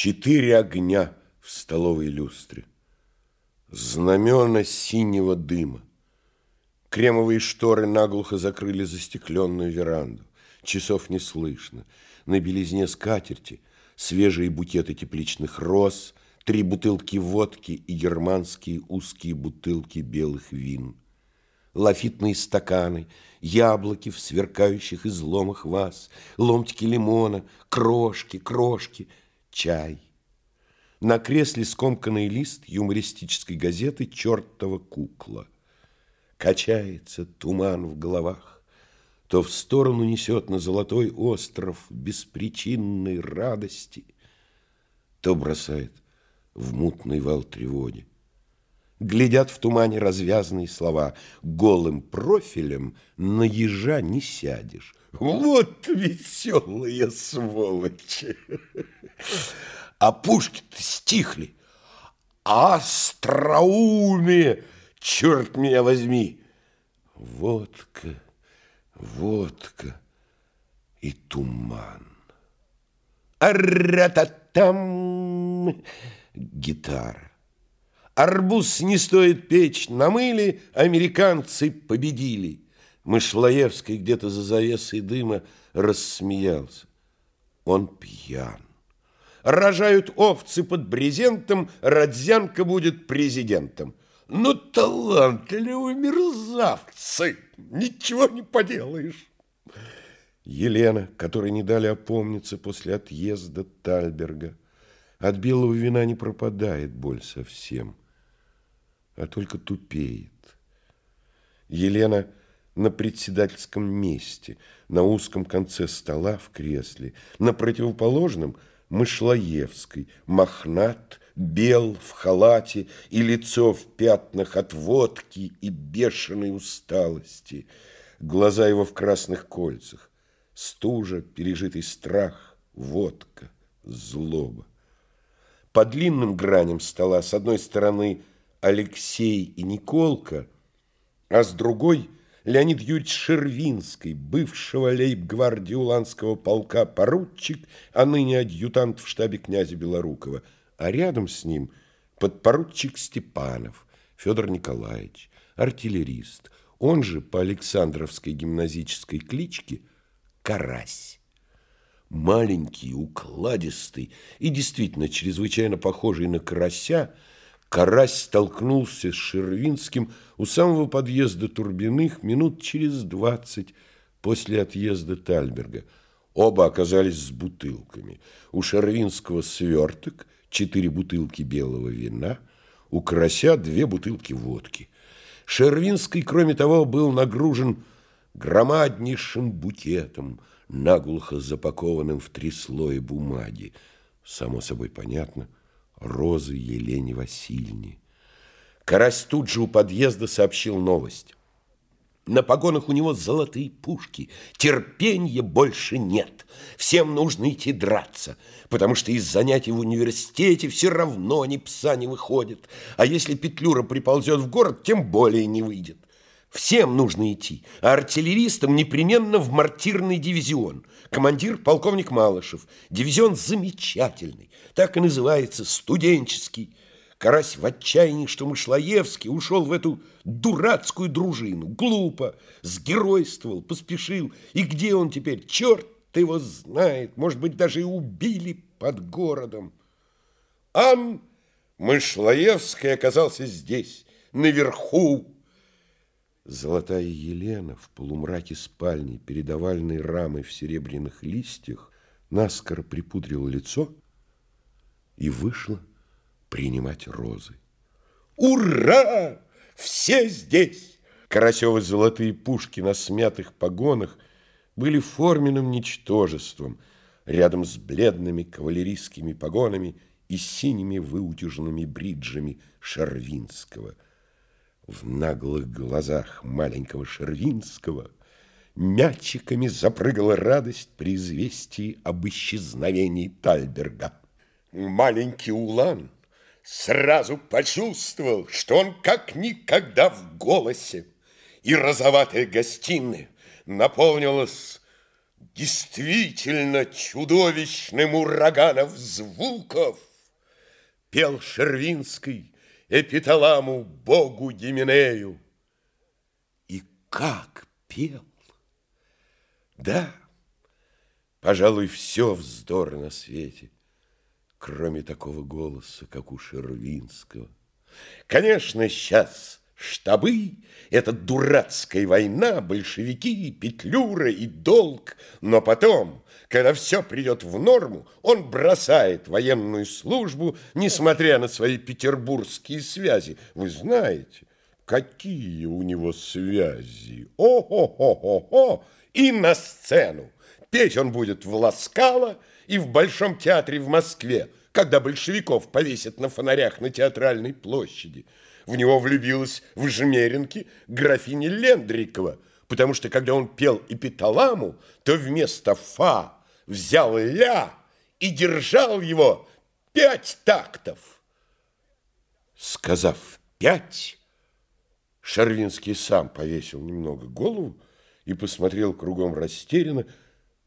Четыре огня в столовой люстре. Знамена синего дыма. Кремовые шторы наглухо закрыли застекленную веранду. Часов не слышно. На белизне скатерти свежие букеты тепличных роз, три бутылки водки и германские узкие бутылки белых вин. Лафитные стаканы, яблоки в сверкающих изломах ваз, ломтики лимона, крошки, крошки, чай. На кресле скомканный лист юмористической газеты «Чертова кукла». Качается туман в головах, то в сторону несет на золотой остров беспричинной радости, то бросает в мутный вал тревоги. Глядят в тумане развязанные слова. Голым профилем на ежа не сядешь. Вот веселые сволочи! А пушки-то стихли. Остроумие! черт меня возьми! Водка, водка и туман. Ара-та-там! Гитара. Арбуз не стоит печь, намыли, американцы победили. Мышлоевский где-то за завесой дыма рассмеялся. Он пьян. Рожают овцы под брезентом, Родзянко будет президентом. Ну, талантливые мерзавцы! Ничего не поделаешь. Елена, которой не дали опомниться после отъезда Тальберга, от белого вина не пропадает боль совсем, а только тупеет. Елена на председательском месте, на узком конце стола в кресле, на противоположном – Мышлоевской, мохнат, бел в халате и лицо в пятнах от водки и бешеной усталости, глаза его в красных кольцах, стужа, пережитый страх, водка, злоба. По длинным граням стола с одной стороны Алексей и Николка, а с другой – Леонид Юрьевич Шервинский, бывшего лейб-гвардии Уланского полка поручик, а ныне адъютант в штабе князя Белорукова, а рядом с ним подпоручик Степанов, Федор Николаевич, артиллерист, он же по Александровской гимназической кличке Карась. Маленький, укладистый и действительно чрезвычайно похожий на карася – Карась столкнулся с Шервинским у самого подъезда Турбиных минут через двадцать после отъезда Тальберга. Оба оказались с бутылками. У Шервинского сверток, четыре бутылки белого вина, у Карася две бутылки водки. Шервинский, кроме того, был нагружен громаднейшим букетом, наглухо запакованным в три слоя бумаги. Само собой понятно – розы Елене Васильевне. Карась тут же у подъезда сообщил новость. На погонах у него золотые пушки. Терпенья больше нет. Всем нужно идти драться, потому что из занятий в университете все равно ни пса не выходит. А если Петлюра приползет в город, тем более не выйдет. Всем нужно идти, а артиллеристам непременно в мартирный дивизион. Командир полковник Малышев. Дивизион замечательный, так и называется, студенческий. Карась в отчаянии, что Мышлоевский ушел в эту дурацкую дружину. Глупо, сгеройствовал, поспешил. И где он теперь? Черт его знает. Может быть, даже и убили под городом. Ам Мышлоевский оказался здесь, наверху, Золотая Елена в полумраке спальни перед овальной рамой в серебряных листьях наскоро припудрила лицо и вышла принимать розы. «Ура! Все здесь!» Карасевы золотые пушки на смятых погонах были форменным ничтожеством рядом с бледными кавалерийскими погонами и синими выутюженными бриджами Шарвинского – в наглых глазах маленького Шервинского мячиками запрыгала радость при известии об исчезновении Тальберга. Маленький Улан сразу почувствовал, что он как никогда в голосе, и розоватая гостиная наполнилась Действительно чудовищным ураганов звуков Пел Шервинский эпиталаму богу Гименею. И как пел! Да, пожалуй, все вздор на свете, кроме такого голоса, как у Шервинского. Конечно, сейчас штабы, эта дурацкая война, большевики, петлюра и долг, но потом, когда все придет в норму, он бросает военную службу, несмотря на свои петербургские связи. Вы знаете, какие у него связи? О-хо-хо-хо-хо! И на сцену! Петь он будет в Ласкало и в Большом театре в Москве, когда большевиков повесят на фонарях на театральной площади. В него влюбилась в Жмеринке графиня Лендрикова, потому что, когда он пел эпиталаму, то вместо «фа» взял «ля» и держал его пять тактов. Сказав «пять», Шарвинский сам повесил немного голову и посмотрел кругом растерянно,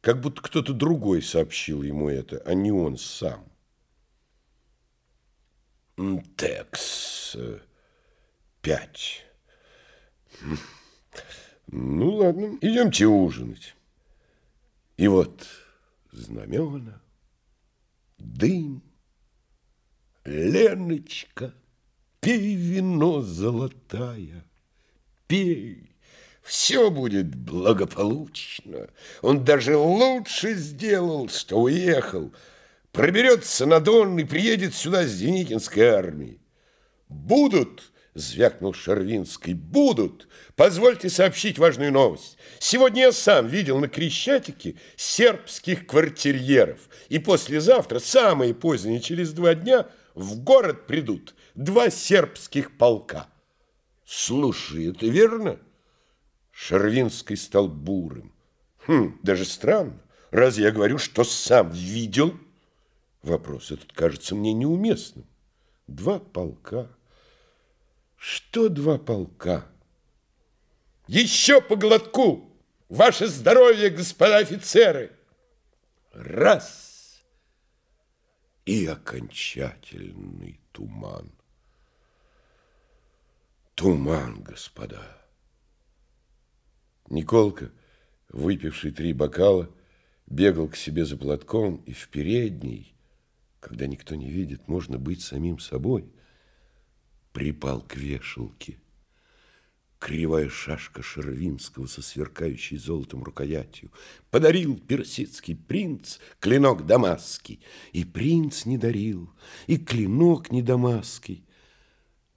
как будто кто-то другой сообщил ему это, а не он сам. Текс пять. Ну, ладно, идемте ужинать. И вот знамена, дым, Леночка, пей вино золотая, пей. Все будет благополучно. Он даже лучше сделал, что уехал. Проберется на Дон и приедет сюда с Деникинской армией. Будут, звякнул Шарвинский, будут. Позвольте сообщить важную новость. Сегодня я сам видел на Крещатике сербских квартирьеров. И послезавтра, самые поздние, через два дня, в город придут два сербских полка. Слушай, это верно? Шарвинский стал бурым. Хм, даже странно. Раз я говорю, что сам видел? Вопрос этот кажется мне неуместным. Два полка. Что два полка? Еще по глотку! Ваше здоровье, господа офицеры! Раз! И окончательный туман. Туман, господа. Николка, выпивший три бокала, бегал к себе за платком и в передней, когда никто не видит, можно быть самим собой, припал к вешалке. Кривая шашка Шервинского со сверкающей золотом рукоятью Подарил персидский принц клинок дамасский. И принц не дарил, и клинок не дамасский,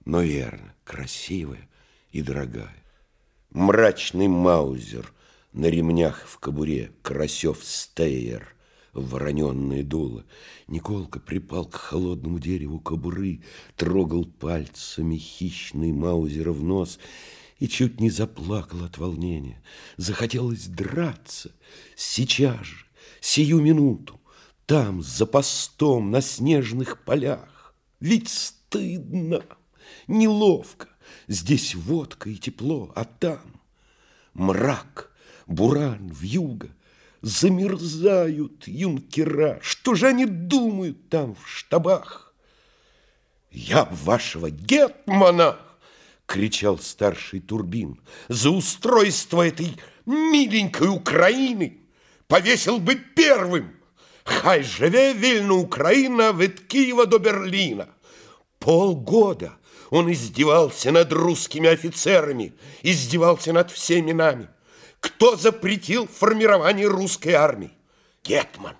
Но верно, красивая и дорогая мрачный маузер на ремнях в кобуре, Карасев стейер, вороненное дуло. Николка припал к холодному дереву кобуры, трогал пальцами хищный маузера в нос и чуть не заплакал от волнения. Захотелось драться сейчас же, сию минуту, там, за постом, на снежных полях. Ведь стыдно, неловко. Здесь водка и тепло, а там мрак, буран, вьюга. Замерзают юнкера. Что же они думают там в штабах? Я вашего гетмана, кричал старший Турбин, за устройство этой миленькой Украины повесил бы первым. Хай живе вільна Украина від Киева до Берлина. Полгода он издевался над русскими офицерами, издевался над всеми нами. Кто запретил формирование русской армии? Гетман.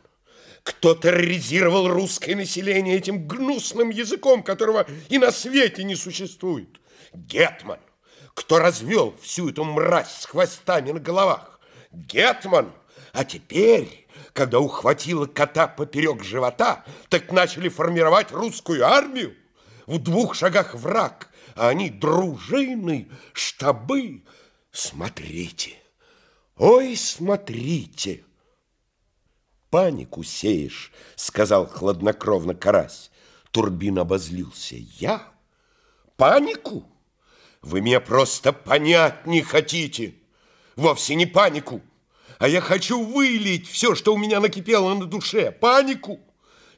Кто терроризировал русское население этим гнусным языком, которого и на свете не существует? Гетман. Кто развел всю эту мразь с хвостами на головах? Гетман. А теперь, когда ухватило кота поперек живота, так начали формировать русскую армию? в двух шагах враг, а они дружины, штабы. Смотрите, ой, смотрите. Панику сеешь, сказал хладнокровно карась. Турбин обозлился. Я? Панику? Вы меня просто понять не хотите. Вовсе не панику, а я хочу вылить все, что у меня накипело на душе, панику.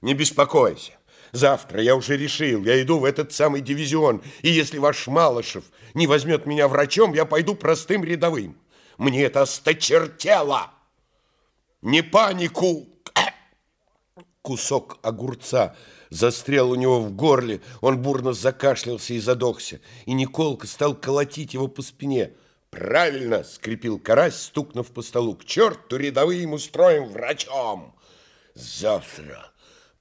Не беспокойся. Завтра я уже решил, я иду в этот самый дивизион, и если ваш Малышев не возьмет меня врачом, я пойду простым рядовым. Мне это осточертело. Не панику. Кусок огурца застрял у него в горле, он бурно закашлялся и задохся, и Николка стал колотить его по спине. «Правильно!» — скрипел карась, стукнув по столу. «К черту рядовым устроим врачом!» «Завтра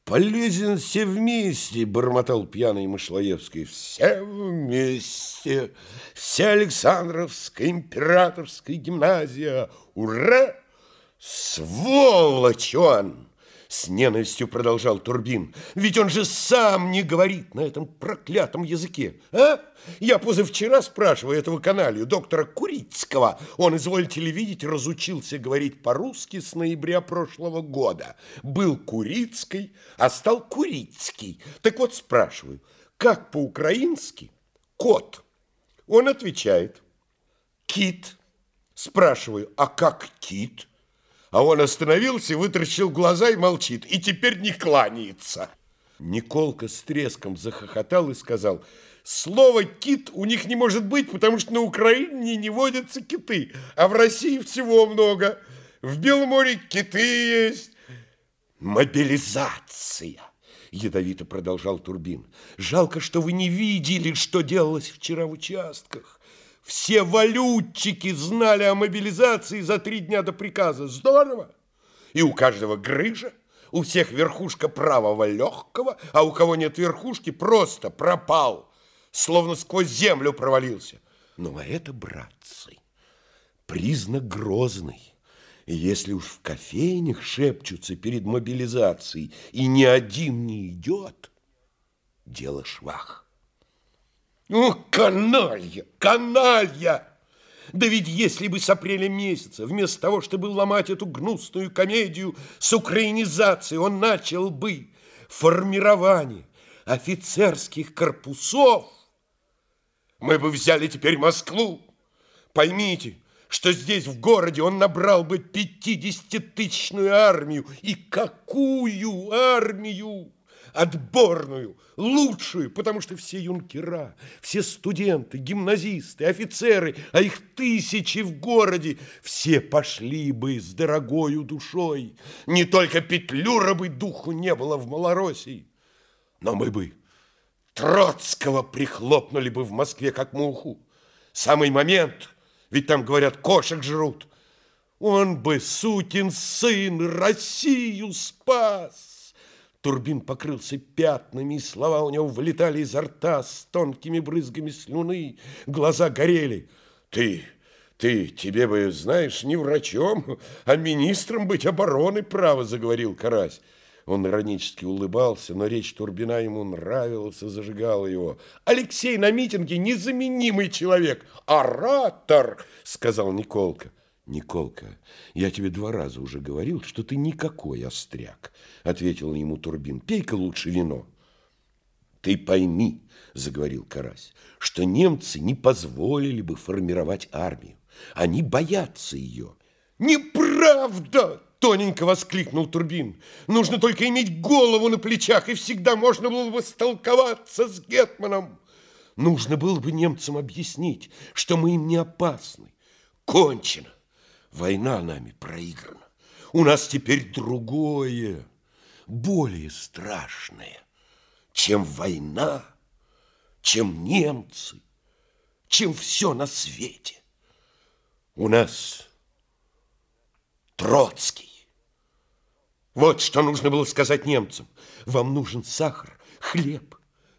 полезен все вместе!» — бормотал пьяный Мышлоевский. «Все вместе! Вся Александровская императорская гимназия! Ура! Сволочь он!» С ненавистью продолжал Турбин. Ведь он же сам не говорит на этом проклятом языке. А? Я позавчера спрашиваю этого каналью, доктора Курицкого. Он, извольте ли видеть, разучился говорить по-русски с ноября прошлого года. Был Курицкий, а стал Курицкий. Так вот спрашиваю, как по-украински кот? Он отвечает, кит. Спрашиваю, а как кит? А он остановился, вытаращил глаза и молчит, и теперь не кланяется. Николка с треском захохотал и сказал, слово «кит» у них не может быть, потому что на Украине не водятся киты, а в России всего много. В Белом море киты есть. Мобилизация, ядовито продолжал Турбин. Жалко, что вы не видели, что делалось вчера в участках. Все валютчики знали о мобилизации за три дня до приказа. Здорово! И у каждого грыжа, у всех верхушка правого легкого, а у кого нет верхушки, просто пропал, словно сквозь землю провалился. Ну, а это, братцы, признак грозный. И если уж в кофейнях шепчутся перед мобилизацией, и ни один не идет, дело швах. Ну, каналья, каналья! Да ведь если бы с апреля месяца, вместо того, чтобы ломать эту гнусную комедию с украинизацией, он начал бы формирование офицерских корпусов, мы бы взяли теперь Москву. Поймите, что здесь, в городе, он набрал бы 50-тысячную армию. И какую армию? Отборную, лучшую, потому что все юнкера, все студенты, гимназисты, офицеры, а их тысячи в городе, все пошли бы с дорогою душой. Не только Петлюра бы духу не было в Малороссии, но мы бы Троцкого прихлопнули бы в Москве, как муху. Самый момент, ведь там, говорят, кошек жрут. Он бы, сукин сын, Россию спас. Турбин покрылся пятнами, и слова у него вылетали изо рта с тонкими брызгами слюны, глаза горели. Ты, ты, тебе бы, знаешь, не врачом, а министром быть обороны, право, заговорил Карась. Он иронически улыбался, но речь Турбина ему нравилась и зажигала его. «Алексей на митинге незаменимый человек! Оратор!» — сказал Николка. «Николка, я тебе два раза уже говорил, что ты никакой остряк», — ответил ему Турбин. «Пей-ка лучше вино». «Ты пойми», — заговорил Карась, «что немцы не позволили бы формировать армию. Они боятся ее». «Неправда!» — тоненько воскликнул Турбин. «Нужно только иметь голову на плечах, и всегда можно было бы столковаться с Гетманом. Нужно было бы немцам объяснить, что мы им не опасны. Кончено. Война нами проиграна. У нас теперь другое, более страшное, чем война, чем немцы, чем все на свете. У нас Троцкий. Вот что нужно было сказать немцам. Вам нужен сахар, хлеб,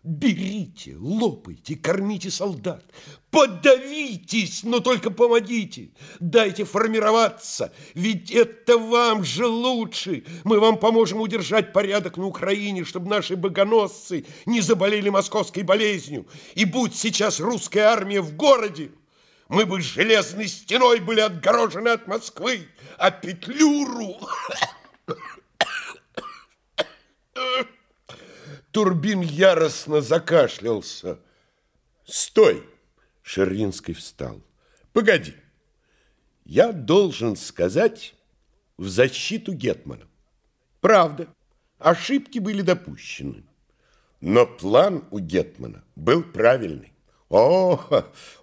Берите, лопайте, кормите солдат. Подавитесь, но только помогите. Дайте формироваться, ведь это вам же лучше. Мы вам поможем удержать порядок на Украине, чтобы наши богоносцы не заболели московской болезнью. И будь сейчас русская армия в городе, мы бы железной стеной были отгорожены от Москвы, а Петлюру... Турбин яростно закашлялся. «Стой!» Шервинский встал. «Погоди! Я должен сказать в защиту Гетмана. Правда, ошибки были допущены. Но план у Гетмана был правильный. О,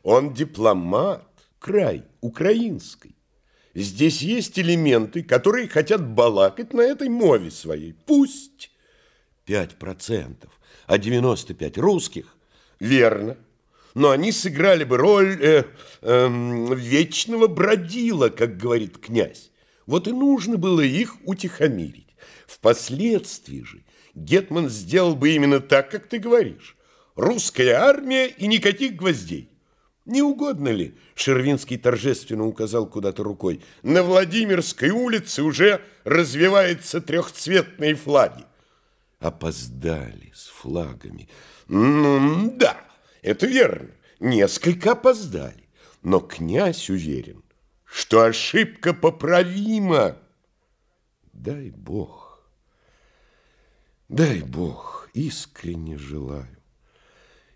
он дипломат, край украинской. Здесь есть элементы, которые хотят балакать на этой мове своей. Пусть. 5%, а 95 русских. Верно но они сыграли бы роль э, э, вечного бродила, как говорит князь. Вот и нужно было их утихомирить. Впоследствии же Гетман сделал бы именно так, как ты говоришь. Русская армия и никаких гвоздей. Не угодно ли, Шервинский торжественно указал куда-то рукой, на Владимирской улице уже развиваются трехцветные флаги. Опоздали с флагами. Ну, да. Это верно, несколько опоздали, но князь уверен, что ошибка поправима. Дай Бог, дай Бог, искренне желаю.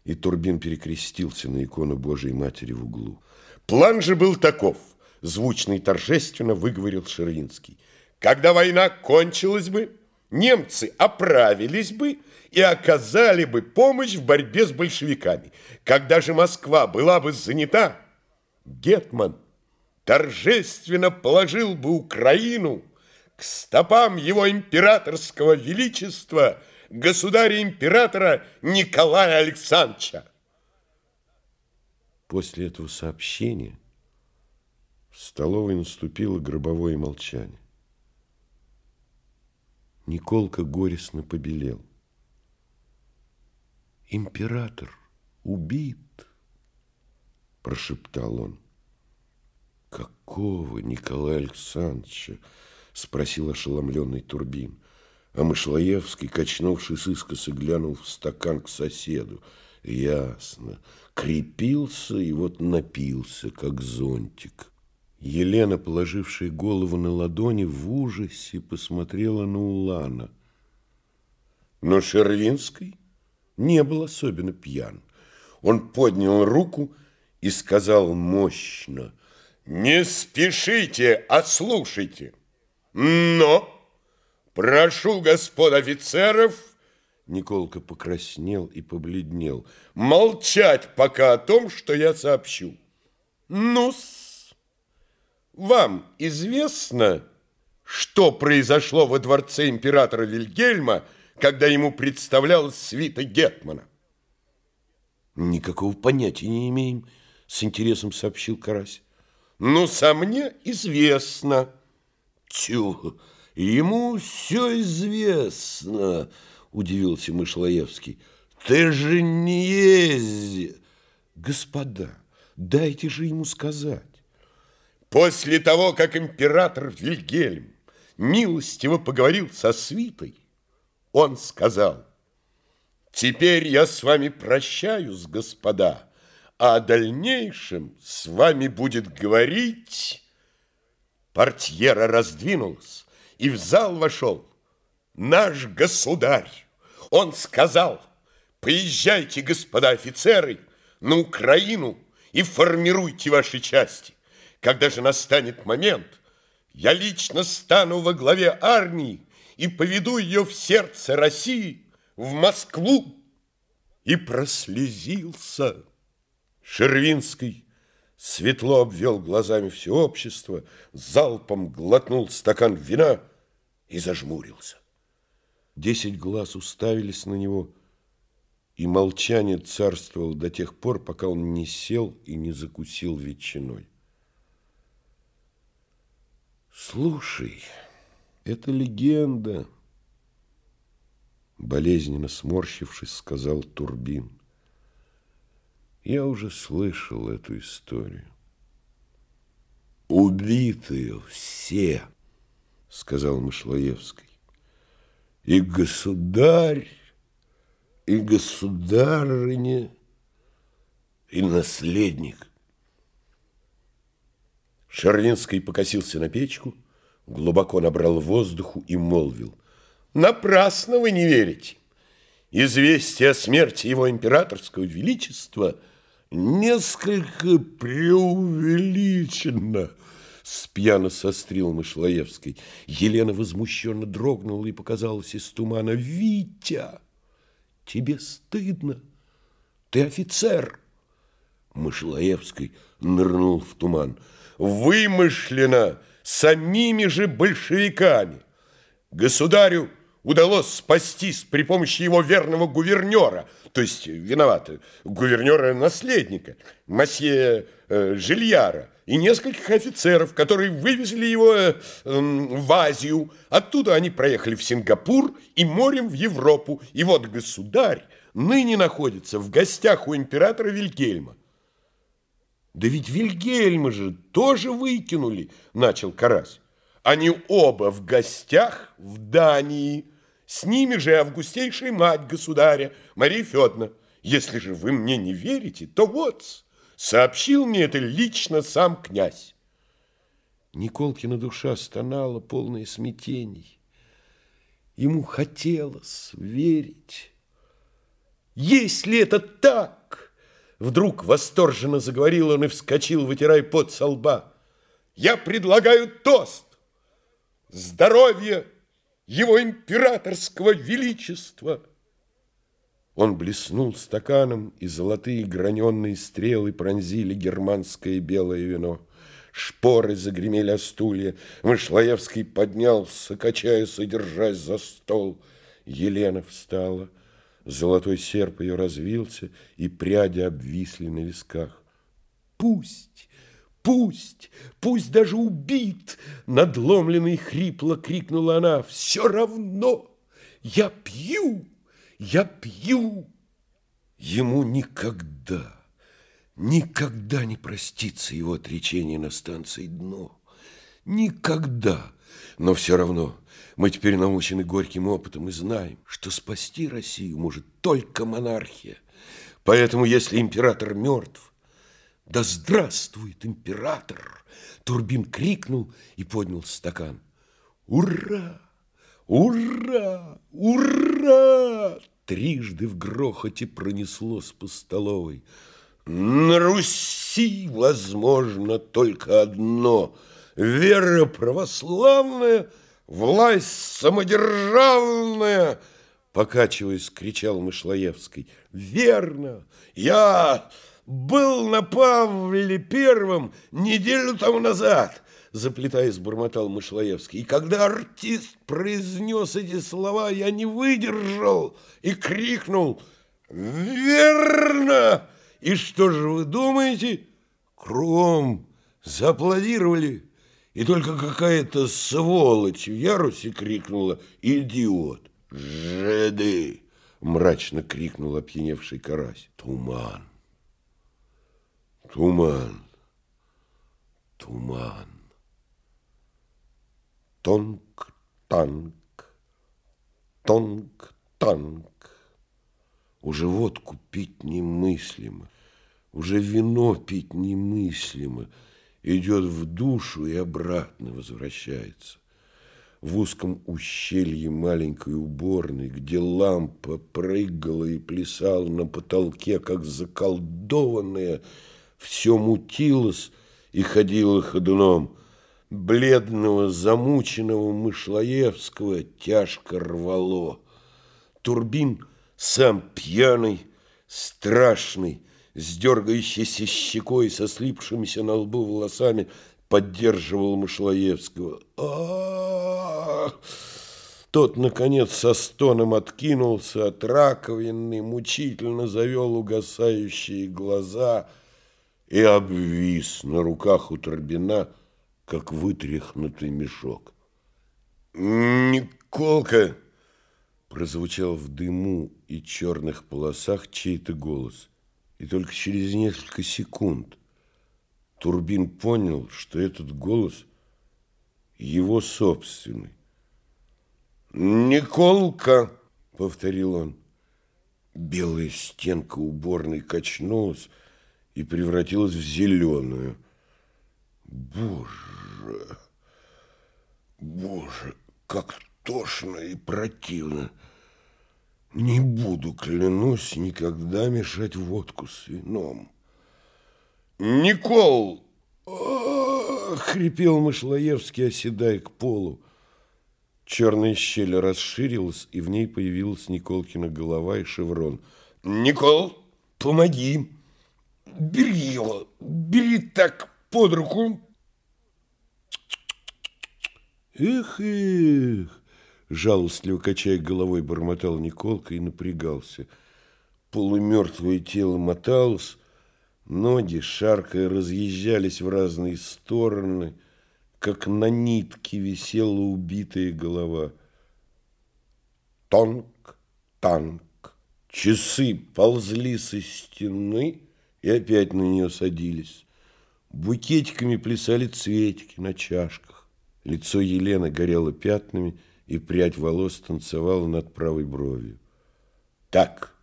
И Турбин перекрестился на икону Божией Матери в углу. План же был таков, звучно и торжественно выговорил Шервинский. Когда война кончилась бы, немцы оправились бы и оказали бы помощь в борьбе с большевиками. Когда же Москва была бы занята, Гетман торжественно положил бы Украину к стопам его императорского величества, государя-императора Николая Александровича. После этого сообщения в столовой наступило гробовое молчание. Николка горестно побелел. Император убит, прошептал он. Какого Николая Александровича? Спросил ошеломленный Турбин. А Мышлоевский, качнувшись искоса, глянул в стакан к соседу. Ясно. Крепился и вот напился, как зонтик. Елена, положившая голову на ладони, в ужасе посмотрела на Улана. Но Шервинский не был особенно пьян. Он поднял руку и сказал мощно, «Не спешите, а слушайте. Но прошу господ офицеров...» Николка покраснел и побледнел. «Молчать пока о том, что я сообщу. Ну-с, вам известно, что произошло во дворце императора Вильгельма когда ему представлялась свита Гетмана. Никакого понятия не имеем, с интересом сообщил Карась. Ну, со мне известно. Тю, ему все известно, удивился Мышлоевский. Ты же не езди. Господа, дайте же ему сказать. После того, как император Вильгельм милостиво поговорил со свитой, он сказал, «Теперь я с вами прощаюсь, господа, а о дальнейшем с вами будет говорить...» Портьера раздвинулась, и в зал вошел наш государь. Он сказал, «Поезжайте, господа офицеры, на Украину и формируйте ваши части. Когда же настанет момент, я лично стану во главе армии и поведу ее в сердце России, в Москву. И прослезился. Шервинский светло обвел глазами все общество, залпом глотнул стакан вина и зажмурился. Десять глаз уставились на него, и молчание царствовало до тех пор, пока он не сел и не закусил ветчиной. «Слушай...» Это легенда. Болезненно сморщившись, сказал Турбин. Я уже слышал эту историю. Убитые все, сказал Мышлоевский. И государь, и государыня, и наследник. Шарвинский покосился на печку, глубоко набрал воздуху и молвил. Напрасно вы не верите. Известие о смерти его императорского величества несколько преувеличено, Спьяно сострил Мышлоевской. Елена возмущенно дрогнула и показалась из тумана. «Витя, тебе стыдно? Ты офицер!» Мышлоевский нырнул в туман. «Вымышленно самими же большевиками! Государю удалось спастись при помощи его верного гувернера, то есть виноваты, гувернера-наследника, масье э, Жильяра, и нескольких офицеров, которые вывезли его э, в Азию. Оттуда они проехали в Сингапур и морем в Европу. И вот государь ныне находится в гостях у императора Вильгельма. Да ведь Вильгельма же тоже выкинули, начал Карась. Они оба в гостях в Дании. С ними же августейшая мать государя, Мария Федоровна. Если же вы мне не верите, то вот, сообщил мне это лично сам князь. Николкина душа стонала, полная смятений. Ему хотелось верить. Если это так, вдруг восторженно заговорил он и вскочил, вытирая пот со лба. Я предлагаю тост. Здоровье! его императорского величества. Он блеснул стаканом, и золотые граненые стрелы пронзили германское белое вино. Шпоры загремели о стулья. Мышлоевский поднялся, качаясь и за стол. Елена встала. Золотой серп ее развился, и пряди обвисли на висках. Пусть! Пусть, пусть даже убит, надломленный хрипло крикнула она. Все равно я пью, я пью. Ему никогда, никогда не простится его отречение на станции дно. Никогда. Но все равно мы теперь научены горьким опытом и знаем, что спасти Россию может только монархия. Поэтому, если император мертв, да здравствует император! Турбин крикнул и поднял стакан. Ура! Ура! Ура! Трижды в грохоте пронеслось по столовой. На Руси возможно только одно – вера православная, власть самодержавная, покачиваясь, кричал Мышлоевский. Верно, я был на Павле Первом неделю тому назад, заплетаясь, бормотал Мышлоевский. И когда артист произнес эти слова, я не выдержал и крикнул «Верно!» И что же вы думаете? Кругом зааплодировали. И только какая-то сволочь в ярусе крикнула «Идиот!» «Жеды!» мрачно крикнул опьяневший карась. Туман. Туман, туман. Тонк-танк, тонк-танк. Уже водку пить немыслимо, уже вино пить немыслимо. Идет в душу и обратно возвращается. В узком ущелье маленькой уборной, где лампа прыгала и плясала на потолке, как заколдованная, все мутилось и ходило ходуном. Бледного, замученного Мышлоевского тяжко рвало. Турбин сам пьяный, страшный, с дергающейся щекой, со слипшимися на лбу волосами, поддерживал Мышлоевского. а Тот, наконец, со стоном откинулся от раковины, мучительно завел угасающие глаза – и обвис на руках у Торбина, как вытряхнутый мешок. «Николка!» прозвучал в дыму и черных полосах чей-то голос. И только через несколько секунд Турбин понял, что этот голос его собственный. «Николка!» — повторил он. Белая стенка уборной качнулась, и превратилась в зеленую. Боже, боже, как тошно и противно. Не буду, клянусь, никогда мешать водку с вином. Никол! хрипел Мышлоевский, оседая к полу. Черная щель расширилась, и в ней появилась Николкина голова и шеврон. «Никол, помоги! Бери его! Бери так под руку!» «Эх, эх!» Жалостливо качая головой, бормотал Николка и напрягался. Полумертвое тело моталось, ноги, шаркая, разъезжались в разные стороны, как на нитке висела убитая голова. Тонк, танк. Часы ползли со стены и опять на нее садились. Букетиками плясали цветики на чашках. Лицо Елены горело пятнами, и прядь волос танцевала над правой бровью. «Так,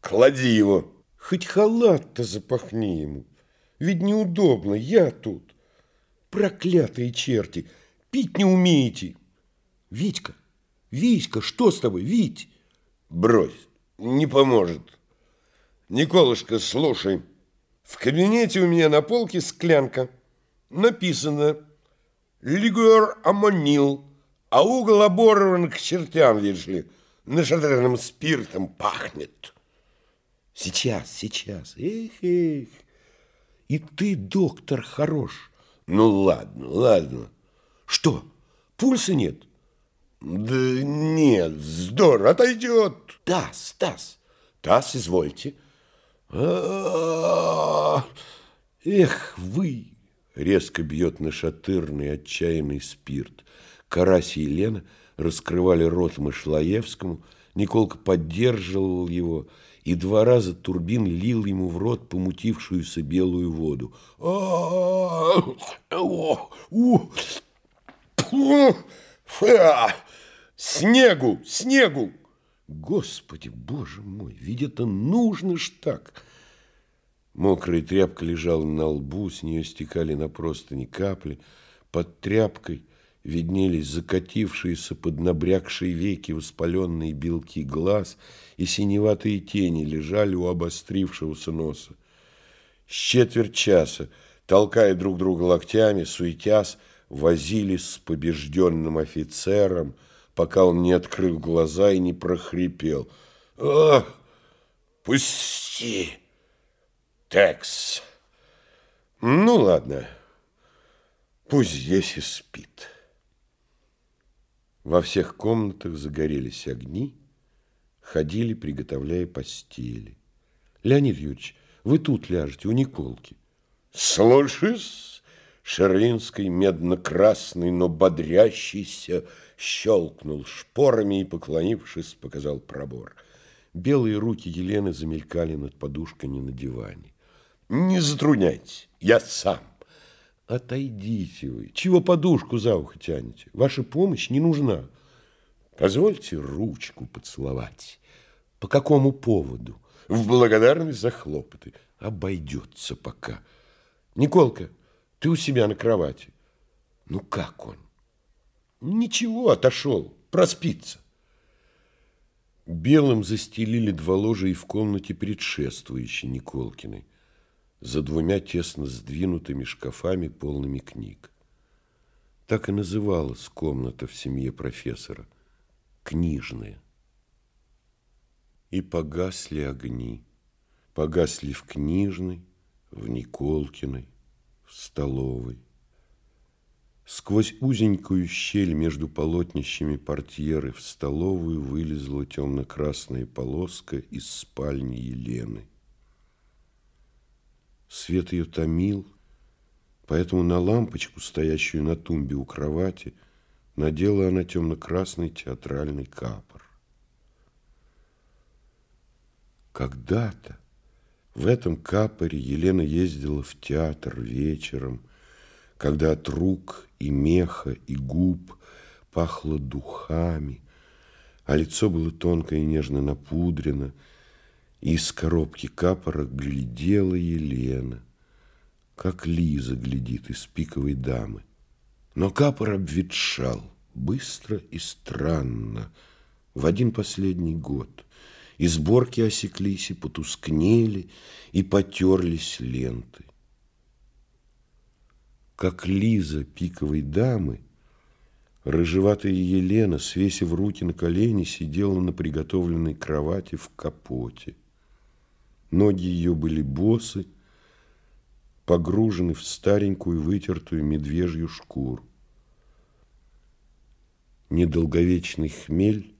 клади его!» «Хоть халат-то запахни ему! Ведь неудобно, я тут! Проклятые черти! Пить не умеете!» «Витька! Витька, что с тобой, Вить?» «Брось, не поможет!» «Николушка, слушай, в кабинете у меня на полке склянка. Написано «Лигуэр аммонил» а угол оборван к чертям, видишь ли, нашатырным спиртом пахнет. Сейчас, сейчас, эх, эх, и ты, доктор, хорош. Ну, ладно, ладно. Что, пульса нет? Да нет, здорово, отойдет. Таз, таз, таз, извольте. -а Эх, вы! Резко бьет на шатырный отчаянный спирт. Карась и Елена раскрывали рот Мышлоевскому, Николка поддерживал его, и два раза Турбин лил ему в рот помутившуюся белую воду. Снегу, снегу! Господи, боже мой, ведь это нужно ж так! Мокрая тряпка лежала на лбу, с нее стекали на простыни капли. Под тряпкой виднелись закатившиеся под набрякшие веки воспаленные белки глаз, и синеватые тени лежали у обострившегося носа. С четверть часа, толкая друг друга локтями, суетясь, возились с побежденным офицером, пока он не открыл глаза и не прохрипел. «Ах, пусти, Текс!» «Ну, ладно, пусть здесь и спит». Во всех комнатах загорелись огни, ходили, приготовляя постели. Леонид Юрьевич, вы тут ляжете, у Николки. Слушаюсь, Шерлинский медно-красный, но бодрящийся, щелкнул шпорами и, поклонившись, показал пробор. Белые руки Елены замелькали над подушками на диване. Не затрудняйтесь, я сам. Отойдите вы. Чего подушку за ухо тянете? Ваша помощь не нужна. Позвольте ручку поцеловать. По какому поводу? В благодарность за хлопоты. Обойдется пока. Николка, ты у себя на кровати. Ну как он? Ничего, отошел. Проспится. Белым застелили два ложа и в комнате предшествующей Николкиной за двумя тесно сдвинутыми шкафами, полными книг. Так и называлась комната в семье профессора – книжная. И погасли огни, погасли в книжной, в Николкиной, в столовой. Сквозь узенькую щель между полотнищами портьеры в столовую вылезла темно-красная полоска из спальни Елены. Свет ее томил, поэтому на лампочку, стоящую на тумбе у кровати, надела она темно-красный театральный капор. Когда-то в этом капоре Елена ездила в театр вечером, когда от рук и меха и губ пахло духами, а лицо было тонко и нежно напудрено, из коробки капора глядела Елена, как Лиза глядит из пиковой дамы. Но капор обветшал быстро и странно в один последний год. И сборки осеклись, и потускнели, и потерлись ленты. как Лиза пиковой дамы, рыжеватая Елена, свесив руки на колени, сидела на приготовленной кровати в капоте. Ноги ее были босы, погружены в старенькую вытертую медвежью шкуру. Недолговечный хмель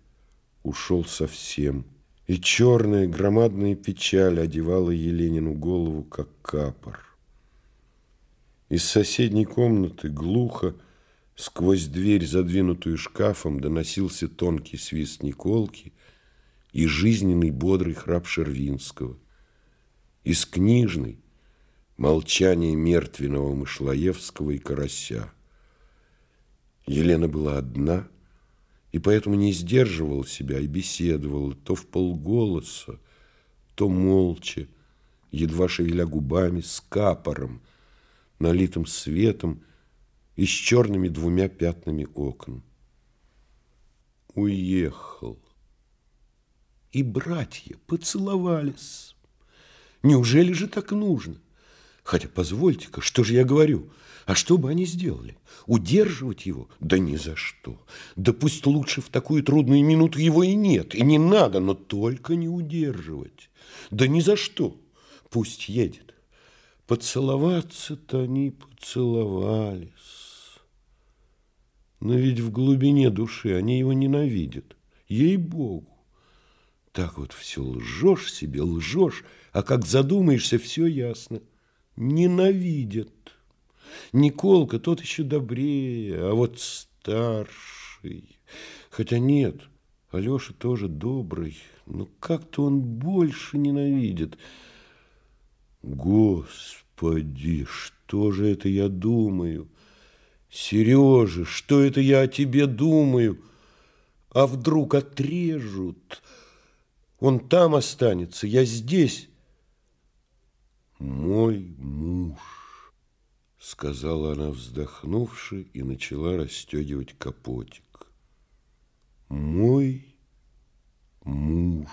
ушел совсем, и черная громадная печаль одевала Еленину голову, как капор. Из соседней комнаты глухо, сквозь дверь, задвинутую шкафом, доносился тонкий свист Николки и жизненный бодрый храп Шервинского. Из книжной, молчание мертвенного Мышлоевского и Карася. Елена была одна и поэтому не сдерживала себя и беседовала то в полголоса, то молча, едва шевеля губами, с капором, налитым светом и с черными двумя пятнами окон. Уехал. И братья поцеловались. Неужели же так нужно? Хотя, позвольте-ка, что же я говорю? А что бы они сделали? Удерживать его? Да ни за что. Да пусть лучше в такую трудную минуту его и нет, и не надо, но только не удерживать. Да ни за что. Пусть едет. Поцеловаться-то они поцеловались. Но ведь в глубине души они его ненавидят. Ей-богу. Так вот все лжешь себе, лжешь, а как задумаешься, все ясно ненавидят. Николка тот еще добрее, а вот старший. Хотя нет, Алеша тоже добрый, но как-то он больше ненавидит. Господи, что же это я думаю? Сережа, что это я о тебе думаю? А вдруг отрежут? Он там останется, я здесь. «Мой муж», — сказала она, вздохнувши, и начала расстегивать капотик. «Мой муж».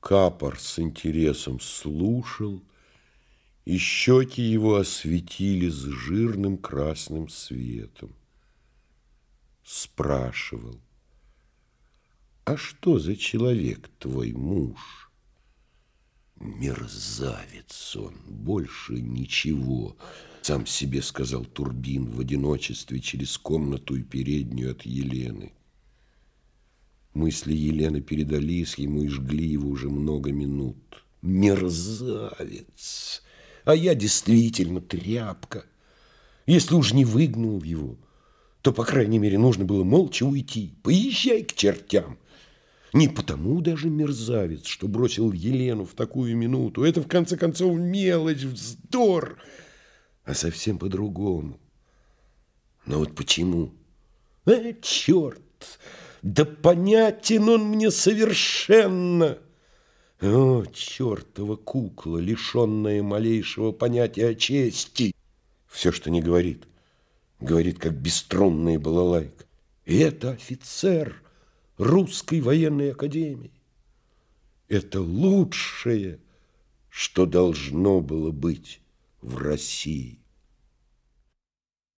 Капор с интересом слушал, и щеки его осветили с жирным красным светом. Спрашивал, «А что за человек твой муж?» Мерзавец он, больше ничего, сам себе сказал Турбин в одиночестве через комнату и переднюю от Елены. Мысли Елены передались ему и жгли его уже много минут. Мерзавец! А я действительно тряпка. Если уж не выгнал его, то, по крайней мере, нужно было молча уйти. Поезжай к чертям. Не потому даже мерзавец, что бросил Елену в такую минуту. Это, в конце концов, мелочь, вздор, а совсем по-другому. Но вот почему? Э, черт! Да понятен он мне совершенно! О, чертова кукла, лишенная малейшего понятия о чести! Все, что не говорит, говорит, как бесструнная балалайка. И это офицер — русской военной академии. Это лучшее, что должно было быть в России.